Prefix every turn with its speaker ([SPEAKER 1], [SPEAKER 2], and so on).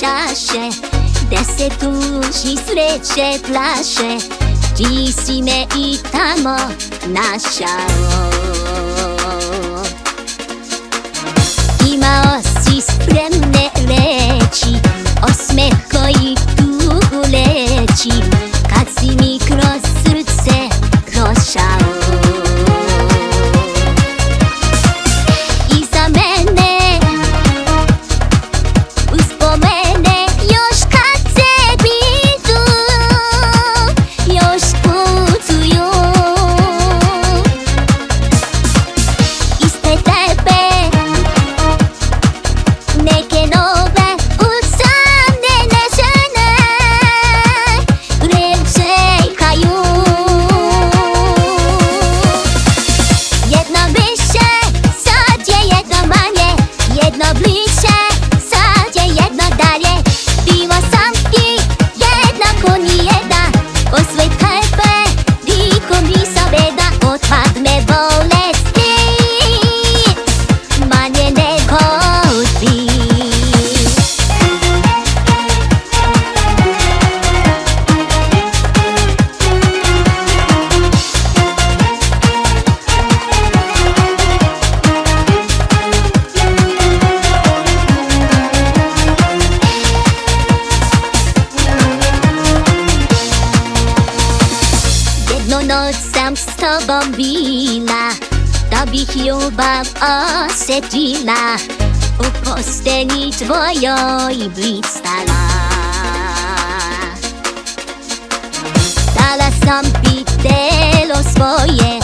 [SPEAKER 1] čaše Gde se tužni sreće plaše. Ti si me i tamo našao. Jedną noc tam z tobą bila Tobie chyba osetina U posteli twojej blistala Dala sam pitelo swoje